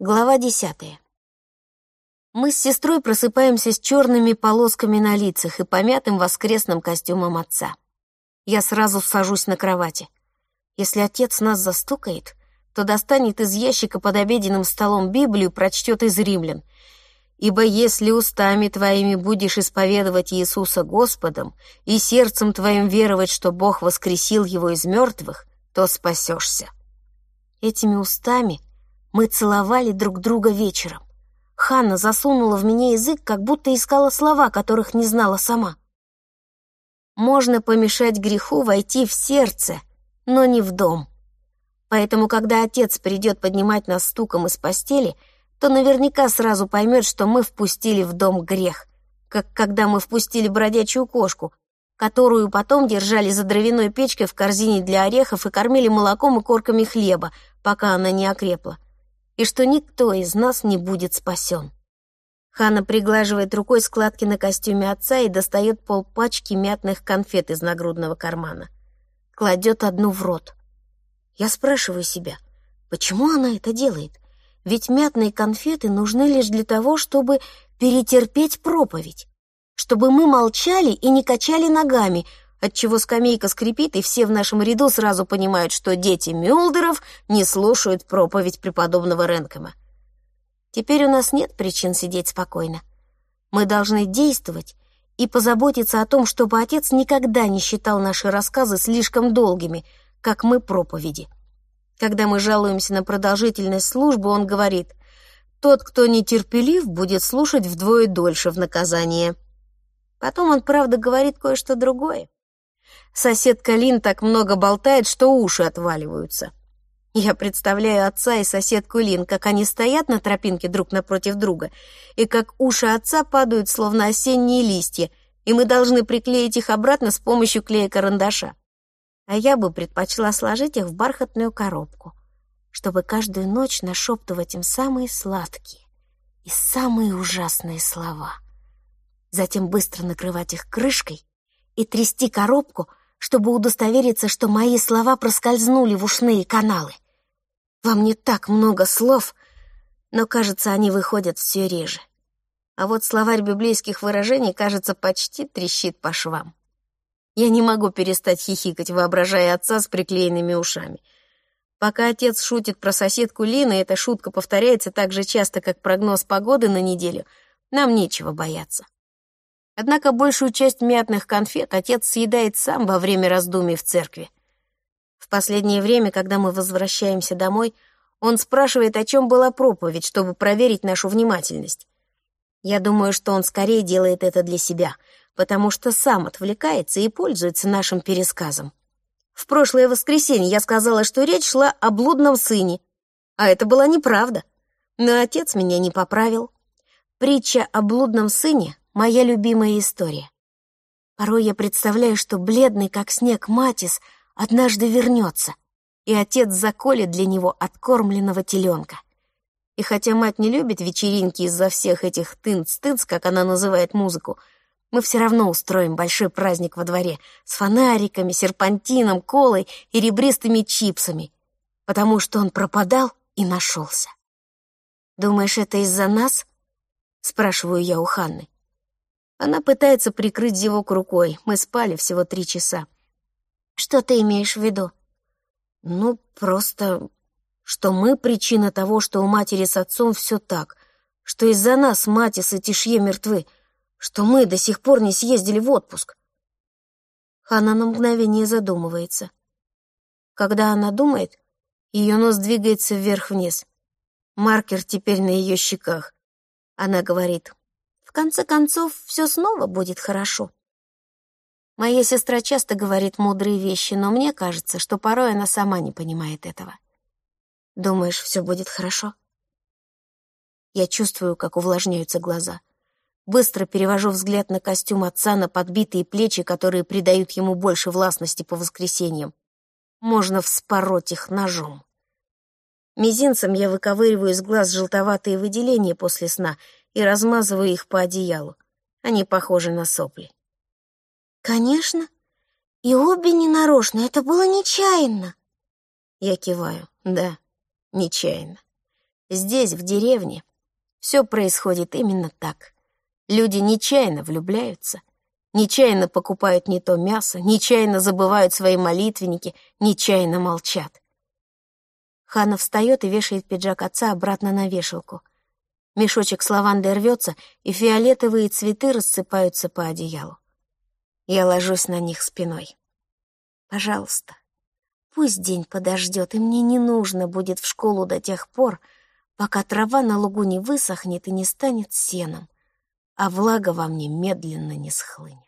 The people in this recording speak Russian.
Глава десятая. Мы с сестрой просыпаемся с черными полосками на лицах и помятым воскресным костюмом отца. Я сразу сажусь на кровати. Если отец нас застукает, то достанет из ящика под обеденным столом Библию прочтет из римлян. «Ибо если устами твоими будешь исповедовать Иисуса Господом и сердцем твоим веровать, что Бог воскресил его из мертвых, то спасешься». Этими устами — мы целовали друг друга вечером. Ханна засунула в меня язык, как будто искала слова, которых не знала сама. Можно помешать греху войти в сердце, но не в дом. Поэтому, когда отец придет поднимать нас стуком из постели, то наверняка сразу поймет, что мы впустили в дом грех, как когда мы впустили бродячую кошку, которую потом держали за дровяной печкой в корзине для орехов и кормили молоком и корками хлеба, пока она не окрепла и что никто из нас не будет спасен. Хана приглаживает рукой складки на костюме отца и достает полпачки мятных конфет из нагрудного кармана. Кладет одну в рот. Я спрашиваю себя, почему она это делает? Ведь мятные конфеты нужны лишь для того, чтобы перетерпеть проповедь, чтобы мы молчали и не качали ногами, отчего скамейка скрипит, и все в нашем ряду сразу понимают, что дети Мюлдеров не слушают проповедь преподобного Ренкома. Теперь у нас нет причин сидеть спокойно. Мы должны действовать и позаботиться о том, чтобы отец никогда не считал наши рассказы слишком долгими, как мы проповеди. Когда мы жалуемся на продолжительность службы, он говорит, «Тот, кто нетерпелив, будет слушать вдвое дольше в наказание». Потом он, правда, говорит кое-что другое. Соседка Лин так много болтает, что уши отваливаются. Я представляю отца и соседку Лин, как они стоят на тропинке друг напротив друга, и как уши отца падают, словно осенние листья, и мы должны приклеить их обратно с помощью клея-карандаша. А я бы предпочла сложить их в бархатную коробку, чтобы каждую ночь нашептывать им самые сладкие и самые ужасные слова. Затем быстро накрывать их крышкой и трясти коробку, чтобы удостовериться, что мои слова проскользнули в ушные каналы. Во мне так много слов, но, кажется, они выходят все реже. А вот словарь библейских выражений, кажется, почти трещит по швам. Я не могу перестать хихикать, воображая отца с приклеенными ушами. Пока отец шутит про соседку Лины, эта шутка повторяется так же часто, как прогноз погоды на неделю, нам нечего бояться. Однако большую часть мятных конфет отец съедает сам во время раздумий в церкви. В последнее время, когда мы возвращаемся домой, он спрашивает, о чем была проповедь, чтобы проверить нашу внимательность. Я думаю, что он скорее делает это для себя, потому что сам отвлекается и пользуется нашим пересказом. В прошлое воскресенье я сказала, что речь шла о блудном сыне, а это была неправда. Но отец меня не поправил. Притча о блудном сыне моя любимая история. Порой я представляю, что бледный, как снег, Матис однажды вернется, и отец заколет для него откормленного теленка. И хотя мать не любит вечеринки из-за всех этих тынц-тынц, как она называет музыку, мы все равно устроим большой праздник во дворе с фонариками, серпантином, колой и ребристыми чипсами, потому что он пропадал и нашелся. «Думаешь, это из-за нас?» — спрашиваю я у Ханны. Она пытается прикрыть зевок рукой. Мы спали всего три часа. Что ты имеешь в виду? Ну, просто, что мы причина того, что у матери с отцом все так, что из-за нас Матис и Тишье мертвы, что мы до сих пор не съездили в отпуск. Хана на мгновение задумывается. Когда она думает, ее нос двигается вверх-вниз. Маркер теперь на ее щеках. Она говорит, в конце концов, все снова будет хорошо. Моя сестра часто говорит мудрые вещи, но мне кажется, что порой она сама не понимает этого. Думаешь, все будет хорошо? Я чувствую, как увлажняются глаза. Быстро перевожу взгляд на костюм отца, на подбитые плечи, которые придают ему больше властности по воскресеньям. Можно вспороть их ножом. Мизинцем я выковыриваю из глаз желтоватые выделения после сна — и размазываю их по одеялу. Они похожи на сопли. «Конечно. И обе ненарочно. Это было нечаянно». Я киваю. Да, нечаянно. Здесь, в деревне, все происходит именно так. Люди нечаянно влюбляются, нечаянно покупают не то мясо, нечаянно забывают свои молитвенники, нечаянно молчат. Ханна встает и вешает пиджак отца обратно на вешалку. Мешочек с лавандой рвется, и фиолетовые цветы рассыпаются по одеялу. Я ложусь на них спиной. Пожалуйста, пусть день подождет, и мне не нужно будет в школу до тех пор, пока трава на лугу не высохнет и не станет сеном, а влага во мне медленно не схлынет.